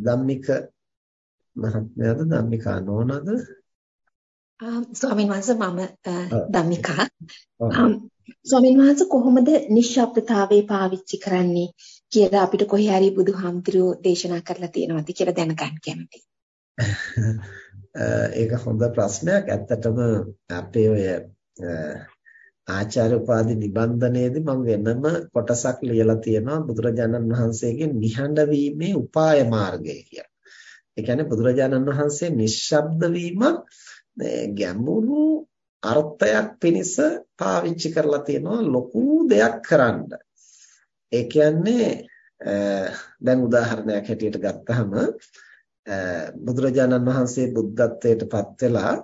ධම්මික මහත්මයාද? ධම්මිකා නෝනද ස්වාමීන් වහන්සේ මම ධම්මිකා. ස්වාමීන් වහන්සේ කොහොමද නිශ්ශබ්දතාවේ පාවිච්චි කරන්නේ කියලා අපිට කොහේ හරි බුදුහාමුදුරුවෝ දේශනා කරලා තියෙනවද කියලා දැනගන්න කැමතියි. ඒක හොඳ ප්‍රශ්නයක්. ඇත්තටම අපේ ඔය ආචාර්ය උපාධි නිබන්ධනයේදී මම වෙනම කොටසක් ලියලා තියෙනවා බුදුරජාණන් වහන්සේගේ නිහඬ වීමේ උපාය මාර්ගය කියලා. ඒ කියන්නේ බුදුරජාණන් වහන්සේ නිශ්ශබ්ද වීම ගැඹුරු අර්ථයක් පිණිස පාවිච්චි කරලා තියෙනවා ලොකු දෙයක් කරන්න. ඒ කියන්නේ දැන් උදාහරණයක් හැටියට ගත්තහම බුදුරජාණන් වහන්සේ බුද්ධත්වයට පත් වෙලා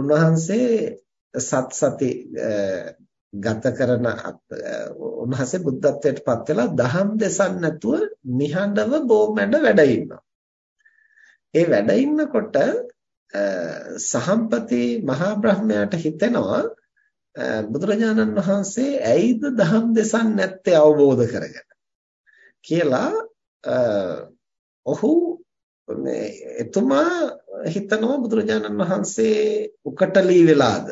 උන්වහන්සේ සත් සති ගත කරන උන්වහන්සේ බුද්ධත්වයට පත් වෙලා දහම් දෙසන් නැතුව නිහඬව බොමැඩ වැඩ ඉන්නවා. ඒ වැඩ ඉන්නකොට සහම්පති මහා බ්‍රහ්මයාට හිතෙනවා බුදුරජාණන් වහන්සේ ඇයිද දහම් දෙසන් නැත්තේ අවබෝධ කරගෙන කියලා ඔහු මේ එතුමා හිතනවා බුදුරජාණන් වහන්සේ උකටලී වෙලාද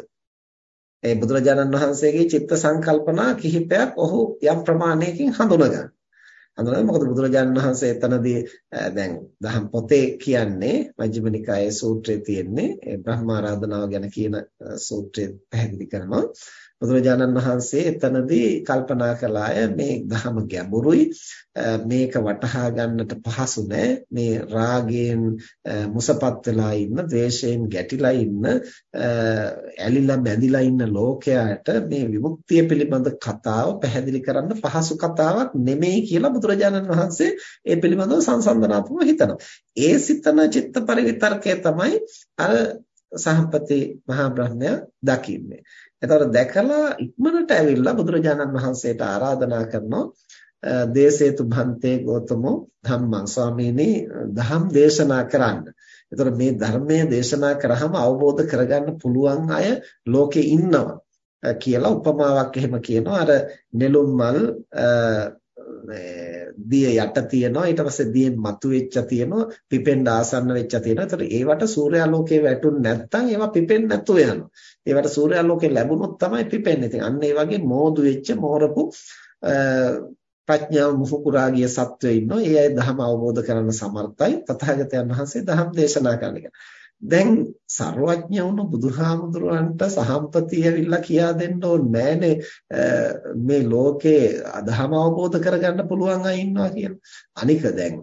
ඒ බුදුරජාණන් වහන්සේගේ චිත්ත සංකල්පනා කිහිපයක් ඔහු යම් ප්‍රමාණයකින් හඳුනගන්න. හඳුනගන්න මොකද බුදුරජාණන් වහන්සේ එතනදී දැන් දහම් පොතේ කියන්නේ මජ්ක්‍ධිම නිකායේ සූත්‍රයේ තියෙන්නේ ඒ බ්‍රහ්ම ආරාධනාව ගැන කියන සූත්‍රය පැහැදිලි කරනවා. බුදුරජාණන් වහන්සේ එතනදී කල්පනා කළාය මේ ධහම ගැඹුරුයි මේක වටහා ගන්නට පහසු නෑ මේ රාගයෙන් මුසපත් වෙලා ඉන්න ද්වේෂයෙන් ගැටිලා ඉන්න ඇලිලා බැඳිලා ඉන්න ලෝකයට මේ විමුක්තිය පිළිබඳ කතාව පැහැදිලි කරන්න පහසු කතාවක් නෙමෙයි කියලා බුදුරජාණන් වහන්සේ ඒ පිළිබඳව සංසන්දනාත්මකව හිතනවා. ඒ සිතන චිත්ත පරිවිතර්කය තමයි අර සහම්පති මහා බ්‍රහ්මයා දකින්නේ. එතකොට දැකලා ඉක්මනට ඇවිල්ලා බුදුරජාණන් වහන්සේට ආරාධනා කරනවා දේසේතු භන්තේ ගෝතමෝ ධම්මං ස්වාමීනි ධම් දේශනා කරන්න. එතකොට මේ ධර්මයේ දේශනා කරාම අවබෝධ කරගන්න පුළුවන් අය ලෝකේ ඉන්නවා කියලා උපමාවක් එහෙම කියනවා. අර නෙළුම් මල් දිය යට තියෙනවා ඊට පස්සේ දියෙන් මතුවෙච්ච තියෙනවා පිපෙන්න ආසන්න වෙච්ච තියෙනවා. ඒතර ඒවට සූර්යාලෝකයේ වැටුනේ නැත්නම් ඒවා පිපෙන්නේ නැතුව යනවා. ඒවට සූර්යාලෝකය ලැබුණොත් තමයි පිපෙන්නේ. ඉතින් අන්න ඒ වගේ මෝදු වෙච්ච මෝරපු ප්‍රඥාව මුහුකුරා ගිය සත්වයෝ ඉන්නවා. ඒ අය ධර්ම අවබෝධ කරගන්න සමර්ථයි. තථාගතයන් වහන්සේ ධර්ම දේශනා කරන එක. දැන් ਸਰවඥ වුණු බුදුහාමුදුරන්ට සහම්පතිය ඇවිල්ලා කියා දෙන්න ඕනේ නෑනේ මේ ලෝකේ අධහම අවබෝධ කරගන්න පුළුවන් අය ඉන්නවා කියලා. අනික දැන්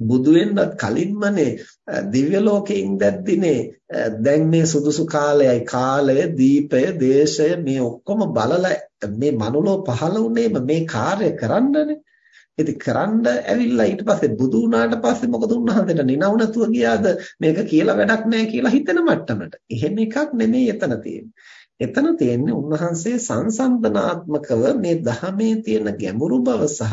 බුදු වෙන්නත් කලින්මනේ දිව්‍ය ලෝකේ ඉඳද්දිනේ දැන් මේ සුදුසු කාලයයි කාලය දීපය දේශය මේ ඔක්කොම බලලා මේ මනුලෝ පහළ වුණේම මේ කාර්ය කරන්නනේ ඉතින් කරන්න ඇවිල්ලා ඊට පස්සේ බුදු වුණාට පස්සේ මොකද උන්වහන්සේට නිනව නැතුව ගියාද මේක කියලා වැඩක් නැහැ කියලා හිතෙන මට්ටමට. එහෙම එකක් නෙමෙයි එතන තියෙන්නේ. එතන තියෙන්නේ උන්වහන්සේ සංසන්දනාත්මකව මේ ධහමේ තියෙන ගැඹුරු බව සහ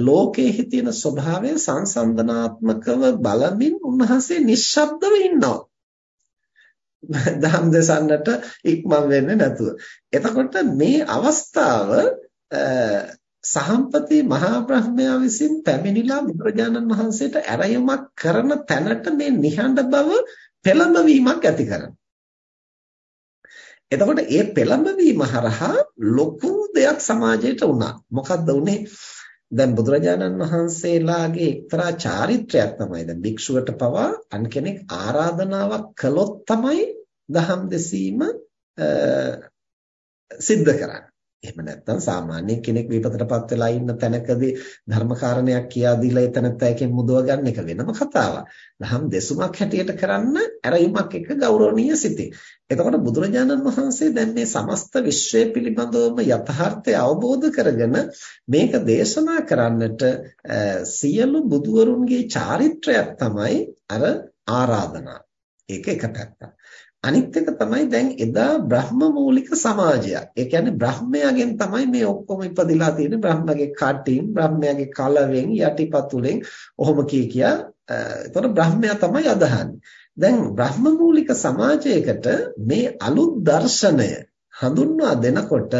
ලෝකයේ තියෙන ස්වභාවය සංසන්දනාත්මකව බලමින් උන්වහන්සේ නිශ්ශබ්දව ඉන්නවා. දහම් දෙසන්නට ඉක්මන් වෙන්නේ නැතුව. එතකොට මේ අවස්ථාව සහම්පති මහා බ්‍රහ්මයා විසින් පැමිණිලා බුදුරජාණන් වහන්සේට ඇරයුමක් කරන තැනට මේ නිහඬ බව පෙළඹවීමක් ඇති කරනවා. එතකොට ඒ පෙළඹවීම හරහා ලොකු දෙයක් සමාජයට වුණා. මොකද්ද උනේ? දැන් බුදුරජාණන් වහන්සේලාගේ එක්තරා චාරිත්‍රයක් තමයි දැන් භික්ෂුවට පවා අන් කෙනෙක් ආරාධනාවක් කළොත් තමයි දහම් දෙසීම සිද්ධ කරන්නේ. එහෙම නැත්නම් සාමාන්‍ය කෙනෙක් විපතටපත් වෙලා ඉන්න තැනකදී ධර්මකාරණයක් කියා දීලා එතනත් එකෙන් මුදව ගන්න එක වෙනම කතාවක්. දහම් දෙසුමක් හැටියට කරන්න ඇරයුමක් එක ගෞරවනීය සිටි. එතකොට බුදුරජාණන් වහන්සේ දැන් මේ සමස්ත විශ්වය පිළිබඳවම යථාර්ථය අවබෝධ කරගෙන මේක දේශනා කරන්නට සියලු බුදුවරුන්ගේ චාරිත්‍රයක් තමයි අර ආරාධනා. ඒක එක පැත්තක්. අනිත් එක තමයි දැන් එදා බ්‍රහ්ම මූලික සමාජයක්. ඒ කියන්නේ බ්‍රහ්මයාගෙන් තමයි මේ ඔක්කොම ඉපදිලා තියෙන්නේ. බ්‍රහ්මගේ කටින්, බ්‍රහ්මයාගේ කලවෙන්, යටිපතුලෙන් ඔහොම කී කියා. එතකොට බ්‍රහ්මයා තමයි අදහන්නේ. දැන් බ්‍රහ්ම මූලික සමාජයකට මේ අලුත් දර්ශනය හඳුන්වා දෙනකොට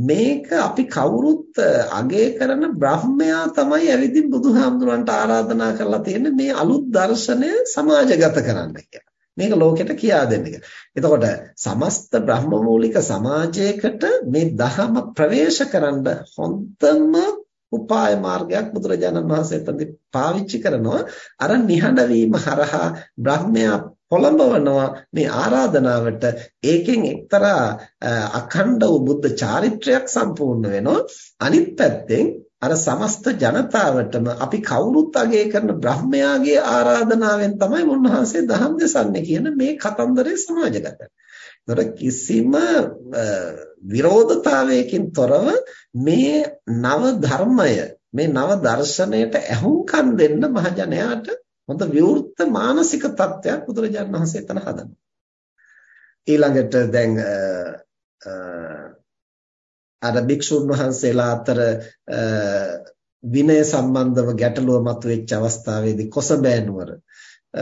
මේක අපි කවුරුත් අගය කරන බ්‍රහ්මයා තමයි ඇවිදින් බුදුහාමුදුරන්ට ආරාධනා කරලා තියෙන්නේ මේ අලුත් දර්ශනය සමාජගත කරන්න කියලා. මේක ලෝකෙට කියා දෙන්න කියලා. එතකොට සමස්ත බ්‍රහ්මමූලික සමාජයකට මේ දහම ප්‍රවේශ කරන්න හොඳම උපාය මාර්ගයක් බුදුරජාණන් වහන්සේ එතනදී පාවිච්චි කරනවා. අර නිහඬ වීම හරහා බ්‍රහ්මයා පොළඹවනවා මේ ආරාධනාවට. ඒකෙන් එක්තරා අඛණ්ඩ වූ බුද්ධ චාරිත්‍රයක් සම්පූර්ණ වෙනවා. අනිත් පැත්තෙන් අර සමස්ත ජනතාවටම අපි කවුරුත් අගය කරන බ්‍රහ්මයාගේ ආරාධනාවෙන් තමයි උන්වහන්සේ දහම් දෙසන්නේ කියන මේ කතන්දරේ සමාජගත. ඒතර කිසිම විරෝධතාවයකින් තොරව මේ නව ධර්මය මේ නව දර්ශනයට ඇහුම්කන් දෙන්න මහජනයාට හොඳ විවෘත මානසික තත්ත්වයක් බුදුරජාණන් වහන්සේ එතන හදනවා. ඊළඟට දැන් අර භික්ෂුන් වහන්සේලා අතර විනය සම්බන්ධව ගැටලුව මතුවෙච්ච අවස්ථාවේදී කොසබෑ නුවර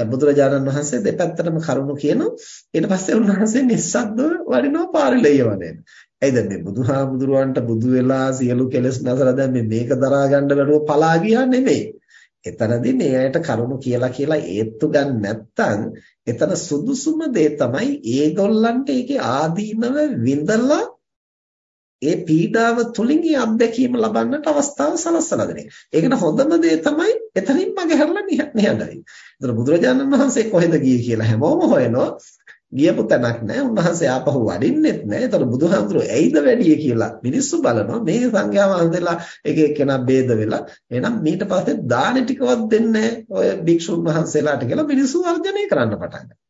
බුදුරජාණන් වහන්සේ දෙපැත්තටම කරුණු කියනවා ඊට පස්සේ උන්වහන්සේ නිස්සද්දව වඩිනවා පාරිලෙය වනේන. එයිද මේ බුදුහාමුදුරුවන්ට බුදු වෙලා සියලු කෙලෙස් නැසලා දැන් මේක දරා ගන්න බැරුව පලා ගියා නෙමෙයි. එතනදී මේ අයට කරුණු කියලා කියලා ඒත්තු ගන්න නැත්තම් එතන සුදුසුම දේ තමයි ඒගොල්ලන්ට ඒකේ ආදීනව විඳලා ඒ පීඩාව තුලින් ඒ අත්දැකීම ලබන්නට අවස්ථාව සලස්සලා දෙන එක. ඒකට හොඳම දේ තමයි එතනින් මගහැරලා නිහඬයි. ඒතර බුදුරජාණන් වහන්සේ කොහෙද ගියේ කියලා හැමෝම හොයනවා. ගියපු තැනක් නැහැ. උන්වහන්සේ ආපහු වඩින්නෙත් නැහැ. ඒතර බුදුහාමුදුරුවෝ ඇයිද වැඩියේ කියලා මිනිස්සු බලනවා. මේ සංඝයා වහන්සේලා එක එක්කෙනා ભેද වෙලා එහෙනම් ඊට පස්සේ දාන ටිකවත් දෙන්නේ ඔය භික්ෂුන් වහන්සේලාට කියලා මිනිස්සු වර්ජනය කරන්න පටන් ගත්තා.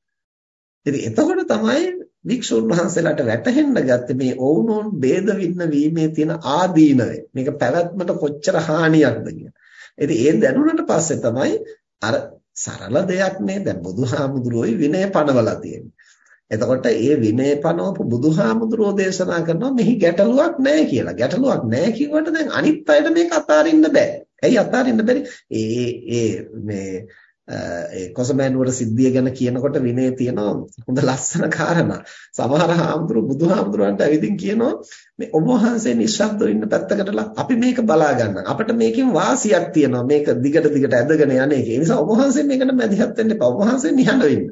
ඉතින් එතකොට තමයි වික්ෂුන් වහන්සේලාට වැටහෙන්න ගත්තේ මේ ඔවුනොන් ભેද වින්න වීමේ තියෙන ආදීනවය. මේක පැවැත්මට කොච්චර හානියක්ද කියලා. ඉතින් ඒ දැනුණට පස්සේ තමයි අර සරල දෙයක් නේ දැන් බුදුහාමුදුරුවෝයි විනය පනවලා තියෙන්නේ. එතකොට ඒ විනය පනවපු බුදුහාමුදුරුවෝ දේශනා කරනවා මෙහි ගැටලුවක් නැහැ කියලා. ගැටලුවක් නැහැ කිව්වට දැන් අනිත් අයට මේක අතාරින්න බෑ. ඇයි අතාරින්න බැරි? ඒ ඒ මේ ඒ කොසමෑනුවර සිද්ධිය ගැන කියනකොට විනය තියෙනවා හොඳ ලස්සන කාරණා. සමහර හාමුදුරු බුදුහාමුදුරන්ට ඇවිදින් කියනවා මේ ඔබ වහන්සේ නිශ්ශබ්දව ඉන්න පැත්තකටලා අපි මේක බලා ගන්න. අපිට මේකෙන් වාසියක් තියෙනවා. මේක දිගට දිගට ඇදගෙන යන්නේ. ඒ නිසා ඔබ වහන්සේ මේකට මැදිහත් වෙන්න එපා. ඔබ වහන්සේ නිහඬ වෙන්න.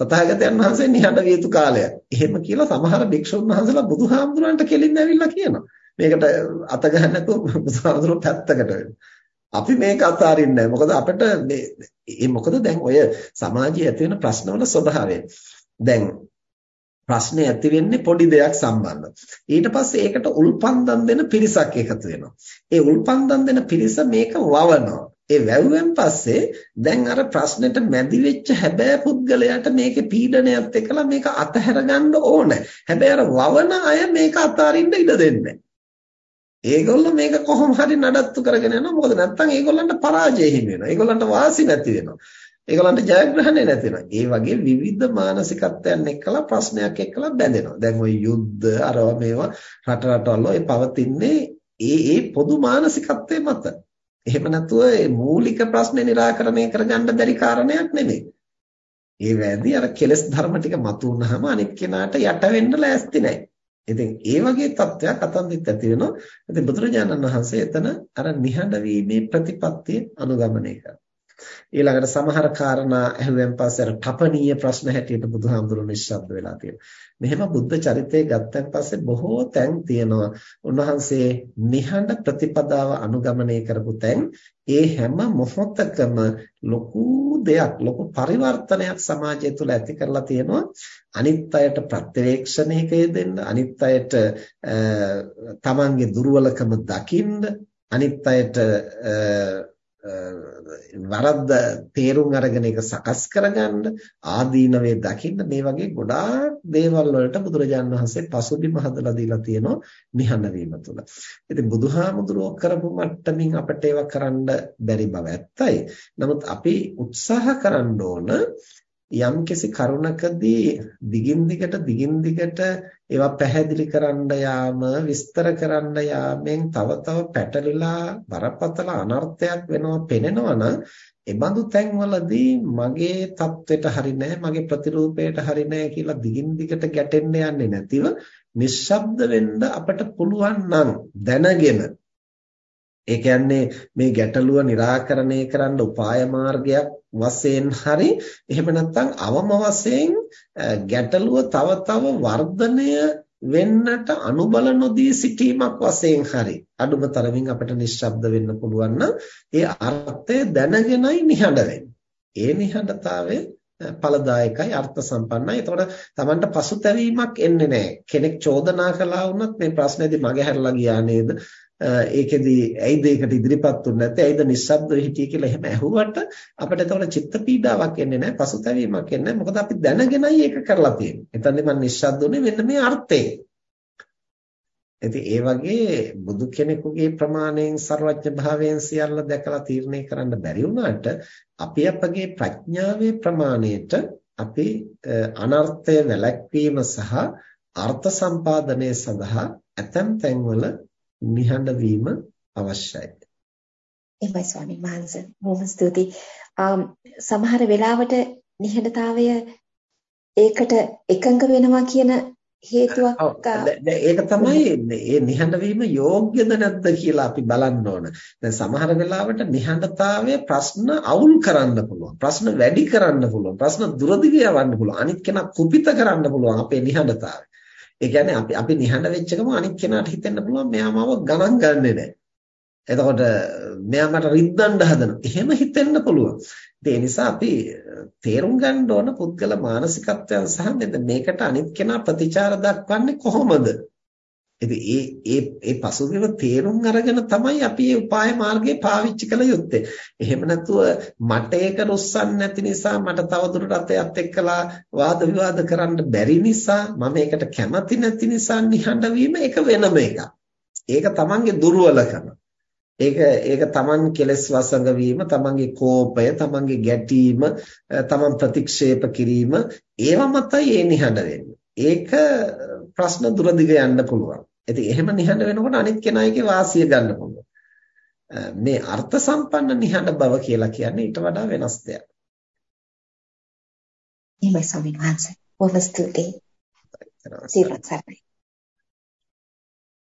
තථාගතයන් වහන්සේ නිහඬ විය යුතු කාලයක්. එහෙම කියලා සමහර භික්ෂුන් වහන්සේලා බුදුහාමුදුරන්ට කෙලින් ඇවිල්ලා කියනවා. මේකට අත ගන්න නැතුව බුදුහාමුදුරුවෝ පැත්තකට වෙන්න. අපි මේක අතාරින්නේ නැහැ. මොකද අපිට මේ මොකද දැන් ඔය සමාජයේ ඇති වෙන ප්‍රශ්නවල ස්වභාවය. දැන් ප්‍රශ්නේ ඇති වෙන්නේ පොඩි දෙයක් සම්බන්ධව. ඊට පස්සේ ඒකට උල්පන්දම් දෙන පිරිසක් එකතු වෙනවා. ඒ උල්පන්දම් දෙන පිරිස මේක වවනවා. ඒ වැව්වෙන් පස්සේ දැන් අර ප්‍රශ්නෙට මැදි වෙච්ච හැබෑ පුද්ගලයාට මේකේ පීඩනයත් එක්කලා මේක අතහැර ගන්න ඕනේ. හැබැයි අර වවන අය මේක අතාරින්න ඉඩ දෙන්නේ ඒගොල්ලෝ මේක කොහොම හරි නඩත්තු කරගෙන යනවා. මොකද නැත්තම් ඒගොල්ලන්ට පරාජය හිමි වෙනවා. ඒගොල්ලන්ට වාසි නැති වෙනවා. ඒගොල්ලන්ට ජයග්‍රහණය නැති වෙනවා. ඒ වගේ විවිධ මානසිකත්වයන් එක්කලා ප්‍රශ්නයක් එක්කලා බැඳෙනවා. දැන් ওই යුද්ධ අරවා මේවා රට රටවල ඔය පවතින්නේ ඒ ඒ පොදු මානසිකත්වයේ මත. එහෙම නැතුව මේ මූලික ප්‍රශ්නේ निराකරණය කරගන්න බැරි කාරණයක් නෙමෙයි. ඒ වැදී අර කෙලස් ධර්ම ටික මතු වුනහම අනෙක් කෙනාට යට වෙන්න ලෑස්ති නැහැ. ඉතින් ඒ වගේ තත්ත්වයක් අතන්දිත් ඇති වෙනවා. ඉතින් බුදුරජාණන් වහන්සේ එතන අර නිහඬ වීමේ ප්‍රතිපත්තිය අනුගමනය කරනවා. ඊළඟට සමහර කාරණා ඇහුවෙන් පස්සේ අර තපනීය ප්‍රශ්න හැටියට බුදුහාමුදුරුවෝ නිශ්ශබ්ද වෙලා තියෙනවා. මෙහෙම බුද්ධ චරිතය ගත්තන් පස්සේ බොහෝ තැන් තියෙනවා. උන්වහන්සේ නිහඬ ප්‍රතිපදාව අනුගමනය කරපු තැන් ඒ හැම මොහොතකම ලොකු දෙයක් ලොකු පරිවර්තනයක් සමාජය තුළ ඇති කරලා තියෙනවා. අනිත් අයට ප්‍රත්‍යවේක්ෂණයක යෙදෙන්න, අනිත් අයට තමන්ගේ දුර්වලකම දකින්න, අනිත් අයට වරද්ද තේරුම් අරගෙන ඒක සකස් කරගන්න ආදීනවේ දකින්න මේ වගේ ගොඩාක් දේවල් වලට බුදුරජාන් වහන්සේ පසුබිම හදලා දීලා තියෙනවා නිහඬ වීම තුළ. ඉතින් බුදුහාමුදුරුවෝ කරපු මට්ටමින් අපිට ඒවා කරන්න බැරි බව ඇත්තයි. නමුත් අපි උත්සාහ කරන්න ඕන යම්කිසි කරුණකදී දිගින් දිගට දිගින් දිගට ඒවා පැහැදිලි කරන්න යාම විස්තර කරන්න යාමෙන් තව තව පැටලිලා බරපතල අනර්ථයක් වෙනවා පෙනෙනවා නම් ඒ බඳු තැන්වලදී මගේ தത്വෙට හරිනේ මගේ ප්‍රතිරූපයට හරිනේ කියලා දිගින් දිගට ගැටෙන්න යන්නේ නැතිව නිශ්ශබ්ද වෙන්න අපට පුළුවන් නම් දැනගෙන ඒ කියන්නේ මේ ගැටලුව निराකරණය කරන්න උපාය මාර්ගයක් වශයෙන් හරි එහෙම නැත්නම් අවම වශයෙන් ගැටලුව තව තව වර්ධනය වෙන්නට අනුබල නොදී සිටීමක් වශයෙන් හරි අඩුම තරමින් අපිට නිශ්ශබ්ද වෙන්න පුළුවන් නම් ඒ අර්ථය දැනගෙනයි නිහඬ වෙන්නේ. ඒ නිහඬතාවය ඵලදායකයි අර්ථ සම්පන්නයි. එතකොට Tamanට පසුතැවීමක් එන්නේ නැහැ. කෙනෙක් චෝදනා කළා වුණත් මේ ප්‍රශ්නේදී මගේ හැරලා ගියා නේද? ඒකෙදි ඇයිද ඒකට ඉදිරිපත් වුනේ නැත්තේ? ඇයිද නිස්සබ්දව හිටියේ කියලා එහෙම ඇහුවට අපිට එතකොට චිත්ත පීඩාවක් එන්නේ නැහැ. පසුතැවීමක් එන්නේ නැහැ. මොකද අපි දැනගෙනයි ඒක කරලා තියෙන්නේ. එතනදී මම නිස්සබ්ද උනේ මෙන්න මේ අර්ථයෙන්. ඉතින් ඒ වගේ බුදු කෙනෙකුගේ ප්‍රමාණයෙන් ਸਰවඥ භාවයෙන් සියල්ල දැකලා තීරණය කරන්න බැරි වුණාට අපි අපගේ ප්‍රඥාවේ ප්‍රමාණයට අපි අනර්ථය වැළැක්වීම සහ අර්ථ සම්පාදනය සඳහා ඇතැම් තැන්වල නිහඬ වීම අවශ්‍යයි. එහෙමයි ස්වාමීන් වහන්සේ. බොහොම ස්තුතියි. සමහර වෙලාවට නිහඬතාවය ඒකට එකඟ වෙනවා කියන හේතුවක් ඒක තමයි මේ නිහඬ වීම යෝග්‍යද නැද්ද කියලා අපි බලන්න ඕන. දැන් සමහර වෙලාවට නිහඬතාවය ප්‍රශ්න අවුල් කරන්න පුළුවන්. ප්‍රශ්න වැඩි කරන්න පුළුවන්. ප්‍රශ්න දුරදිග යවන්න පුළුවන්. අනිත් කෙනා කුපිත කරන්න පුළුවන් අපේ නිහඬතාවය. ඒ කියන්නේ අපි අපි නිහඬ වෙච්ච ගම අනිත් කෙනාට හිතෙන්න පුළුවන් මෙයා මාව ගණන් ගන්නෙ නැහැ. එතකොට මෙයා මට රිද්දන්න හදනවා. එහෙම හිතෙන්න පුළුවන්. ඒ නිසා අපි තේරුම් ගන්න ඕන පුද්ගල මානසිකත්වයන් සහ මේකට අනිත් කෙනා ප්‍රතිචාර දක්වන්නේ කොහොමද? ඉතින් ඒ ඒ ඒ පසුබිම තේරුම් අරගෙන තමයි අපි මේ උපාය මාර්ගය පාවිච්චි කළ යුත්තේ. එහෙම නැතුව මට ඒක රුස්සන්නේ නැති නිසා මට තවදුරටත් එයත් එක්කලා වාද විවාද කරන්න බැරි නිසා මම ඒකට කැමති නැති නිසා නිහඬ වීම ඒක වෙනම එකක්. ඒක තමන්ගේ දුර්වලකම. ඒක ඒක තමන් කෙලස් වසඟ වීම, තමන්ගේ කෝපය, තමන්ගේ ගැටීම, තමන් ප්‍රතික්ෂේප කිරීම ඒවා මතයි ඒ නිහඬ වෙන්නේ. ඒක ප්‍රශ්න දුරදිග යන්න පුළුවන්. ඉතින් එහෙම නිහඬ වෙනකොට අනිත් කෙනාගේ වාසිය ගන්න පුළුවන්. මේ අර්ථ සම්පන්න නිහඬ බව කියලා කියන්නේ ඊට වඩා වෙනස් දෙයක්. එහෙමයි ස්වාමීන් වහන්සේ. බොහොම ස්තුතියි. සිරසයි.